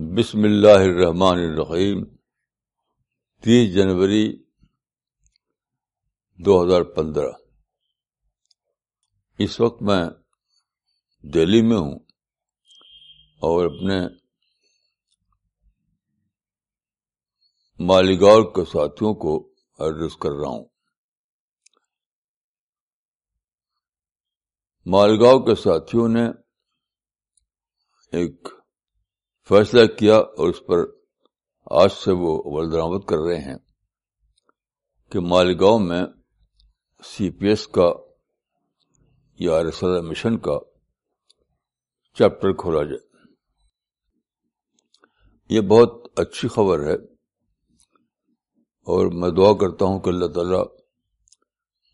بسم اللہ الرحمن الرحیم، تیس جنوری دو ہزار پندرہ۔ اس وقت میں دہلی میں ہوں اور اپنے مالیگاؤ کے ساتھیوں کو ایڈریس کر رہا ہوں۔ مالگاؤں کے ساتھیوں نے ایک فیصلہ کیا اور اس پر آج سے وہ ولدرآمد کر رہے ہیں کہ مالگاؤں میں سی پی ایس کا یا رسالہ مشن کا چیپٹر کھولا جائے۔ یہ بہت اچھی خبر ہے اور میں دعا کرتا ہوں کہ اللہ تعالی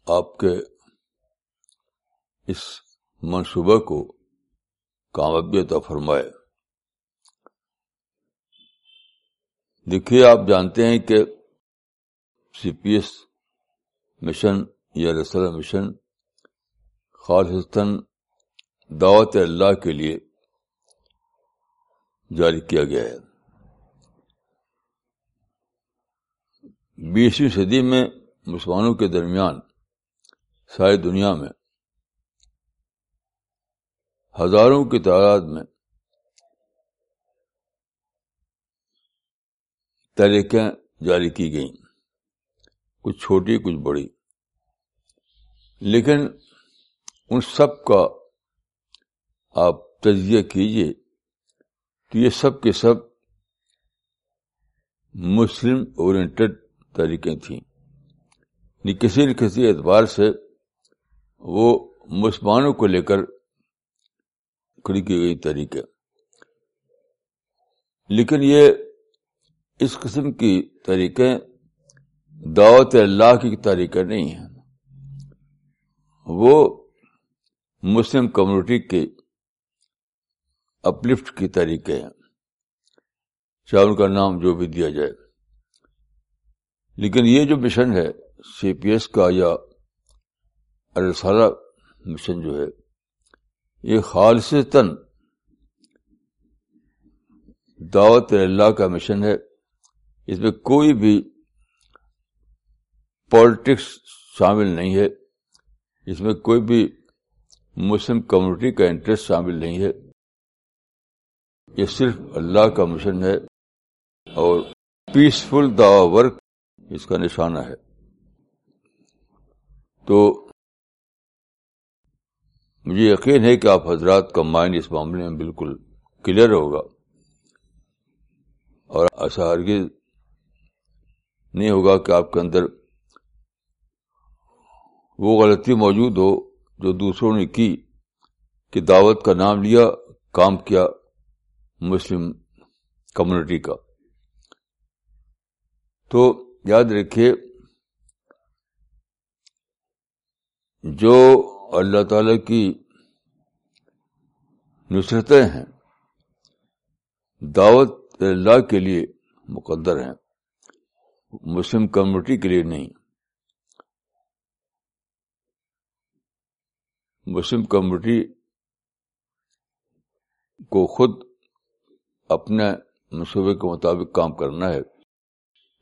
آپ کے اس منصوبہ کو کامیابی عطا فرمائے۔ دیکھیے، آپ جانتے ہیں کہ سی پی ایس مشن یا رسل مشن خالصتاً دعوت اللہ کے لیے جاری کیا گیا ہے۔ بیسویں صدی میں مسلمانوں کے درمیان ساری دنیا میں ہزاروں کی تعداد میں تحریکیں جاری کی گئیں۔ کچھ چھوٹی، کچھ بڑی۔ لیکن ان سب کا آپ تجزیہ کیجیے تو یہ سب کے سب مسلم اورینٹڈ طریقے تھیں۔ یعنی کسی نہ کسی اعتبار سے وہ مسلمانوں کو لے کر کھڑی کی گئی طریقے لیکن یہ اس قسم کی طریقے دعوت اللہ کی طریقے نہیں ہیں۔ وہ مسلم کمیونٹی کے اپلفٹ کی طریقے ہیں۔ چاہے ان کا نام جو بھی دیا جائے۔ لیکن یہ جو مشن ہے، سی پی ایس کا یا ارسالہ مشن جو ہے، یہ خالص تن دعوت اللہ کا مشن ہے۔ اس میں کوئی بھی پالیٹکس شامل نہیں ہے، اس میں کوئی بھی مسلم کمیونٹی کا انٹرسٹ شامل نہیں ہے۔ یہ صرف اللہ کا مشن ہے اور پیسفل دعا ورک اس کا نشانہ ہے۔ تو مجھے یقین ہے کہ آپ حضرات کا مائنڈ اس معاملے میں بالکل کلیئر ہوگا۔ اور ایسا ہرگز نہیں ہوگا کہ آپ کے اندر وہ غلطی موجود ہو جو دوسروں نے کی کہ دعوت کا نام لیا، کام کیا مسلم کمیونٹی کا۔ تو یاد رکھیے، جو اللہ تعالی کی نصرتیں ہیں، دعوت اللہ کے لیے مقدر ہیں۔ مسلم کمیونٹی کے لیے نہیں۔ مسلم کمیونٹی کو خود اپنے منصوبے کے مطابق کام کرنا ہے،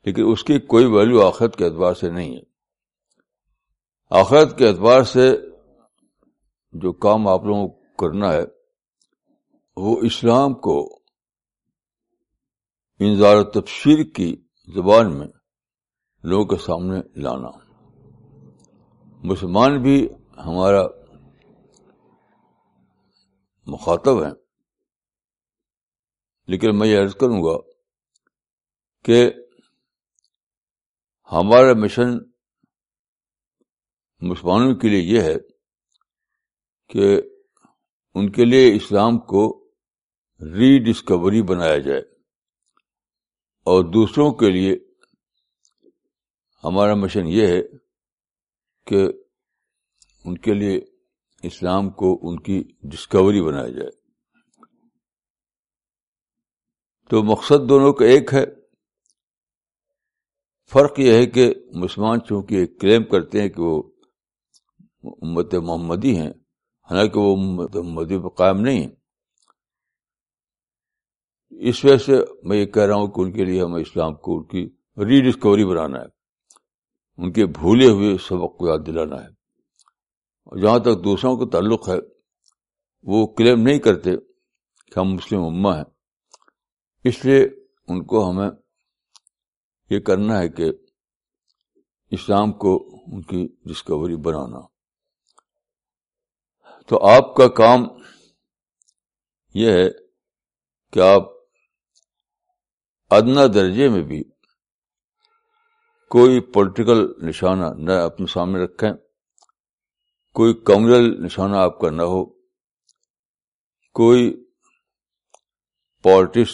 لیکن اس کی کوئی ویلو آخرت کے اعتبار سے نہیں ہے۔ آخرت کے اعتبار سے جو کام آپ لوگوں کو کرنا ہے، وہ اسلام کو انضار تفسیر کی زبان میں لوگوں کے سامنے لانا۔ مسلمان بھی ہمارا مخاطب ہیں۔ لیکن میں یہ عرض کروں گا کہ ہمارا مشن مسلمانوں کے لیے یہ ہے کہ ان کے لیے اسلام کو ری ڈسکوری بنایا جائے اور دوسروں کے لیے ہمارا مشن یہ ہے کہ ان کے لیے اسلام کو ان کی ڈسکوری بنایا جائے۔ تو مقصد دونوں کا ایک ہے۔ فرق یہ ہے کہ مسلمان چونکہ کلیم کرتے ہیں کہ وہ امت محمدی ہیں، حالانکہ وہ امت محمدی پہ قائم نہیں ہیں۔ اس وجہ سے میں یہ کہہ رہا ہوں کہ ان کے لیے ہمیں اسلام کو ان کی ری ڈسکوری بنانا ہے۔ ان کے بھولے ہوئے سبق کو یاد دلانا ہے۔ اور جہاں تک دوسروں کا تعلق ہے، وہ کلیم نہیں کرتے کہ ہم مسلم اما ہیں۔ اس لیے ان کو ہمیں یہ کرنا ہے کہ اسلام کو ان کی ڈسکوری بنانا۔ تو آپ کا کام یہ ہے کہ آپ ادنا درجے میں بھی کوئی پولیٹیکل نشانہ نہ اپنے سامنے رکھیں، کوئی کمیونل نشانہ آپ کا نہ ہو، کوئی پالٹکس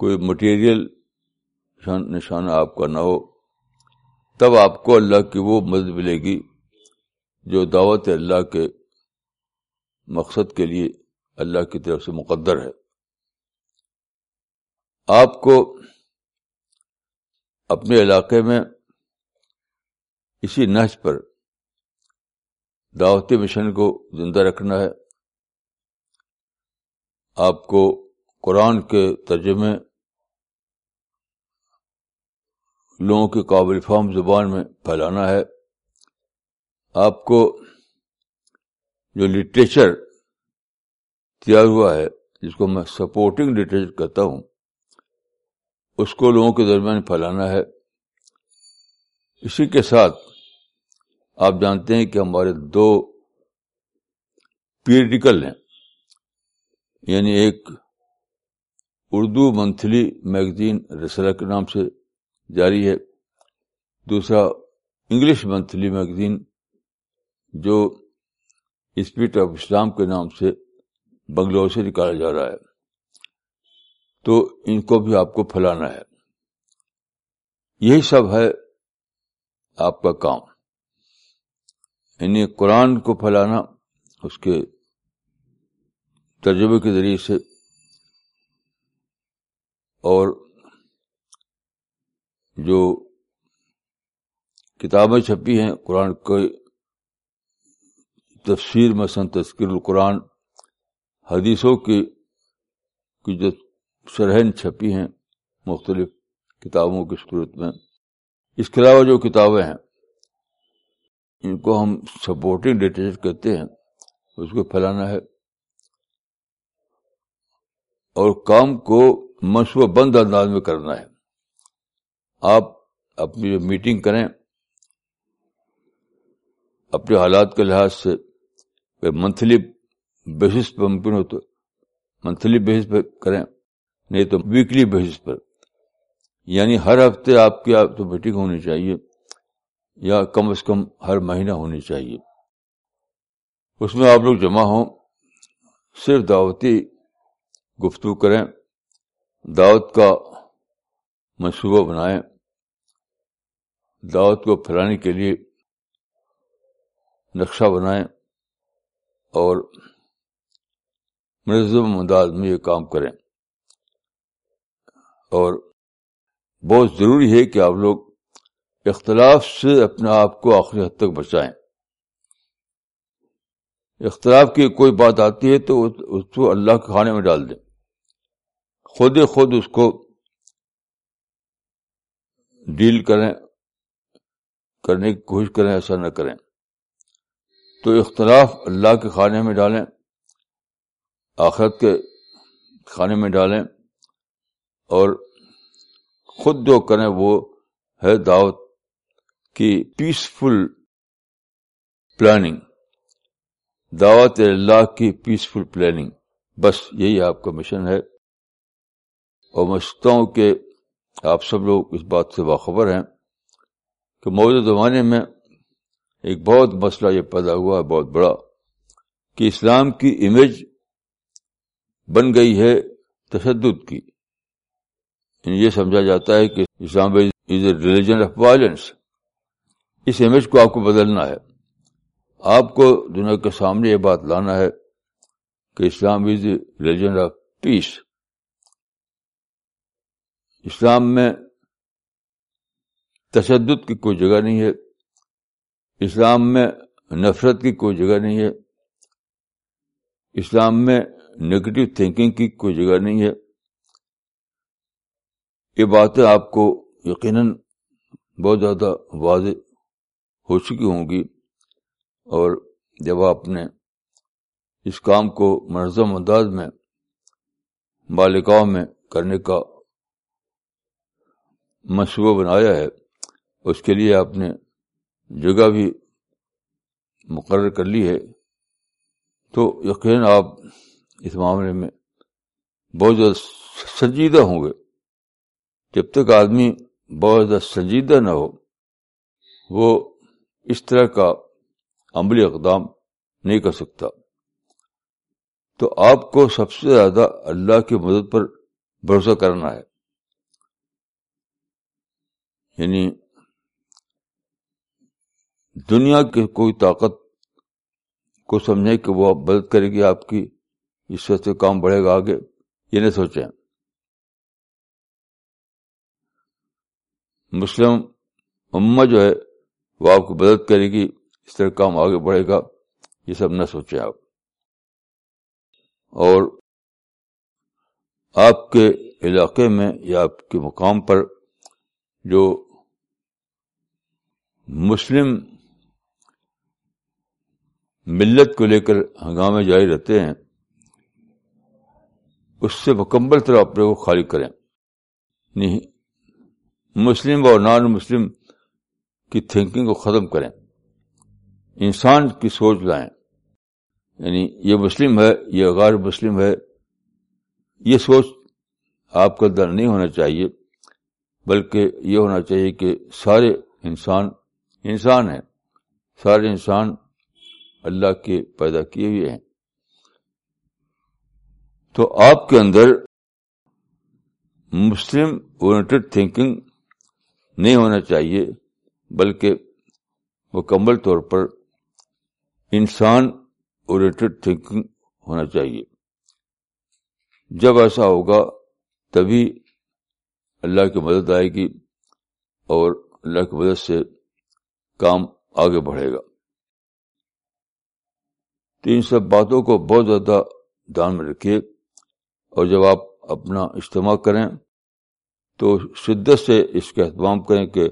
کوئی مٹیریل نشانہ آپ کا نہ ہو، تب آپ کو اللہ کی وہ مدد ملے گی جو دعوت اللہ کے مقصد کے لیے اللہ کی طرف سے مقدر ہے۔ آپ کو اپنے علاقے میں اسی نہج پر دعوتی مشن کو زندہ رکھنا ہے۔ آپ کو قرآن کے ترجمے لوگوں کی قابل فہم زبان میں پھیلانا ہے۔ آپ کو جو لٹریچر تیار ہوا ہے، جس کو میں سپورٹنگ لٹریچر کہتا ہوں اس کو لوگوں کے درمیان پھیلانا ہے۔ اسی کے ساتھ آپ جانتے ہیں کہ ہمارے دو پیریڈیکل ہیں یعنی ایک اردو منتھلی میگزین رسالہ کے نام سے جاری ہے، دوسرا انگلش منتھلی میگزین جو اسپرٹ آف اسلام کے نام سے بنگلور سے نکالا جا رہا ہے۔ تو ان کو بھی آپ کو پھیلانا ہے۔ یہی سب ہے آپ کا کام۔ یعنی قرآن کو پھیلانا اس کے ترجمے کے ذریعے سے اور جو کتابیں چھپی ہیں، قرآن کو تفسیر مثلاً تذکر القرآن، حدیثوں کی جو سرہن چھپی ہیں مختلف کتابوں کی صورت میں۔ اس کے علاوہ جو کتابیں ہیں، ان کو ہم سپورٹنگ لٹریچر کہتے ہیں، اس کو پھیلانا ہے۔ اور کام کو منصوبہ بند انداز میں کرنا ہے۔ آپ اپنی جو میٹنگ کریں، اپنے حالات کے لحاظ سے منتھلی بیسس پہ ممکن ہو تو منتھلی بیسس پہ کریں۔ نہیں تو ویکلی بیسس پر۔ یعنی ہر ہفتے آپ کی آپ تو میٹنگ ہونی چاہیے یا کم از کم ہر مہینہ ہونی چاہیے۔ اس میں آپ لوگ جمع ہوں، صرف دعوتی گفتگو کریں، دعوت کا منصوبہ بنائیں، دعوت کو پھیلانے کے لیے نقشہ بنائیں اور منظم انداز میں یہ کام کریں۔ اور بہت ضروری ہے کہ آپ لوگ اختلاف سے اپنے آپ کو آخری حد تک بچائیں۔ اختلاف کی کوئی بات آتی ہے تو اس کو اللہ کے کھانے میں ڈال دیں۔ خود خود اس کو ڈیل کریں، کرنے کی کوشش کریں، ایسا نہ کریں۔ تو اختلاف اللہ کے کھانے میں ڈالیں، آخرت کے کھانے میں ڈالیں۔ اور خود جو کریں وہ ہے دعوت کی پیسفل پلاننگ دعوت اللہ کی پیسفل پلاننگ بس یہی آپ کا مشن ہے۔ اور میں سوچتا ہوں کہ آپ سب لوگ اس بات سے باخبر ہیں کہ موجودہ زمانے میں ایک بہت مسئلہ یہ پیدا ہوا ہے بہت بڑا، کہ اسلام کی امیج بن گئی ہے تشدد کی۔ یہ سمجھا جاتا ہے کہ Islam is a religion of violence us image کو آپ کو بدلنا ہے۔ آپ کو دنیا کے سامنے یہ بات لانا ہے کہ Islam is a religion of peace اسلام میں تشدد کی کوئی جگہ نہیں ہے۔ اسلام میں نفرت کی کوئی جگہ نہیں ہے۔ اسلام میں نگیٹو تھنکنگ کی کوئی جگہ نہیں ہے۔ یہ باتیں آپ کو یقیناً بہت زیادہ واضح ہو چکی ہوں گی اور جب آپ نے اس کام کو منظم انداز میں بالکاؤں میں کرنے کا منصوبہ بنایا ہے، اس کے لیے آپ نے جگہ بھی مقرر کر لی ہے، تو یقین آپ اس معاملے میں بہت زیادہ سنجیدہ ہوں گے۔ جب تک آدمی بہت زیادہ سنجیدہ نہ ہو، وہ اس طرح کا عملی اقدام نہیں کر سکتا۔ تو آپ کو سب سے زیادہ اللہ کی مدد پر بھروسہ کرنا ہے۔ یعنی دنیا کی کوئی طاقت کو سمجھے کہ وہ مدد کرے گی، آپ کی اس سے کام بڑھے گا آگے، یہ نہیں سوچیں۔ مسلم امہ جو ہے وہ آپ کو مدد کرے گی، اس طرح کام آگے بڑھے گا، یہ سب نہ سوچیں آپ۔ اور آپ کے علاقے میں یا آپ کے مقام پر جو مسلم ملت کو لے کر ہنگامے جاری رہتے ہیں، اس سے مکمل طرح اپنے کو خالی کریں۔ نہیں مسلم اور نان مسلم کی تھنکنگ کو ختم کریں۔ انسان کی سوچ لائیں۔ یعنی یہ مسلم ہے، یہ غیر مسلم ہے، یہ سوچ آپ کا در نہیں ہونا چاہیے، بلکہ یہ ہونا چاہیے کہ سارے انسان انسان ہیں۔ سارے انسان اللہ کے پیدا کیے ہوئے ہیں۔ تو آپ کے اندر مسلم اورینٹڈ تھنکنگ نہیں ہونا چاہیے، بلکہ مکمل طور پر انسان اورینٹڈ تھنکنگ ہونا چاہیے۔ جب ایسا ہوگا، تبھی اللہ کی مدد آئے گی اور اللہ کی مدد سے کام آگے بڑھے گا۔ تو ان سب باتوں کو بہت زیادہ دھیان میں رکھیے اور جب آپ اپنا اجتماع کریں تو شدت سے اس کا اہتمام کریں کہ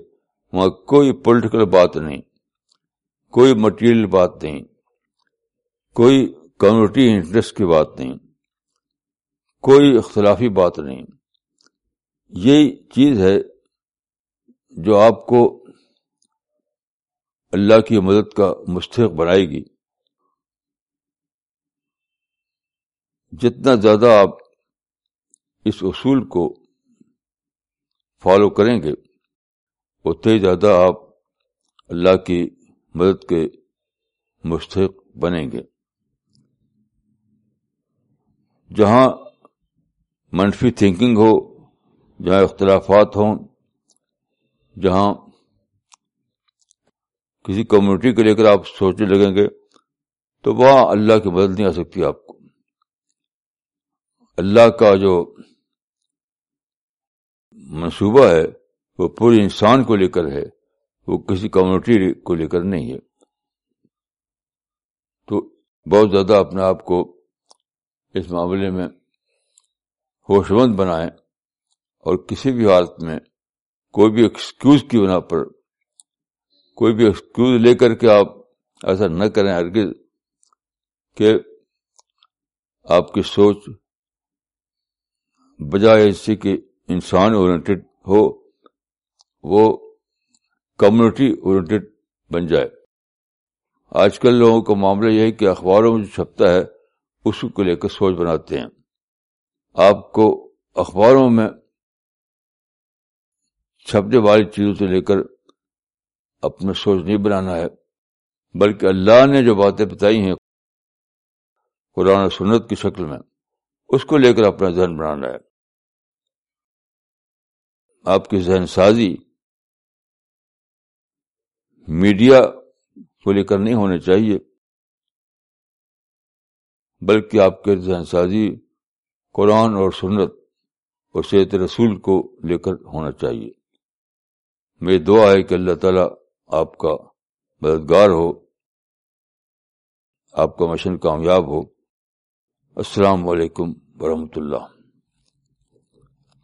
وہاں کوئی پولیٹیکل بات نہیں، کوئی مٹیریل بات نہیں، کوئی کمیونٹی انٹرسٹ کی بات نہیں، کوئی اختلافی بات نہیں۔ یہ چیز ہے جو آپ کو اللہ کی مدد کا مستحق بنائے گی۔ جتنا زیادہ آپ اس اصول کو فالو کریں گے اتنے زیادہ آپ اللہ کی مدد کے مستحق بنیں گے۔ جہاں منفی تھنکنگ ہو، جہاں اختلافات ہوں، جہاں کسی کمیونٹی کو لے کر آپ سوچنے لگیں گے، تو وہاں اللہ کی مدد نہیں آ سکتی آپ کو۔ اللہ کا جو منصوبہ ہے، وہ پورے انسان کو لے کر ہے، وہ کسی کمیونٹی کو لے کر نہیں ہے۔ تو بہت زیادہ اپنے آپ کو اس معاملے میں ہوش مند بنائیں اور کسی بھی حالت میں کوئی بھی ایکسکیوز کی بنا پر، کوئی بھی ایکسکیوز لے کر کے آپ ایسا نہ کریں ہرگز کہ آپ کی سوچ بجائے اس سے کہ انسان اورینٹیڈ ہو، وہ کمیونٹی اورینٹیڈ بن جائے۔ آج کل لوگوں کا معاملہ یہ ہے کہ اخباروں میں جو چھپتا ہے، اس کو لے کر سوچ بناتے ہیں۔ آپ کو اخباروں میں چھپنے والی چیزوں سے لے کر اپنا سوچ نہیں بنانا ہے، بلکہ اللہ نے جو باتیں بتائی ہیں قرآن سنت کی شکل میں، اس کو لے کر اپنا ذہن بنانا ہے۔ آپ کی ذہن سازی میڈیا کو لے کر نہیں ہونے چاہیے، بلکہ آپ کے ذہن سازی قرآن اور سنت اور صحت رسول کو لے کر ہونا چاہیے۔ میری دعا ہے کہ اللہ تعالی آپ کا مددگار ہو، آپ کا مشن کامیاب ہو۔ السلام علیکم ورحمۃ اللہ۔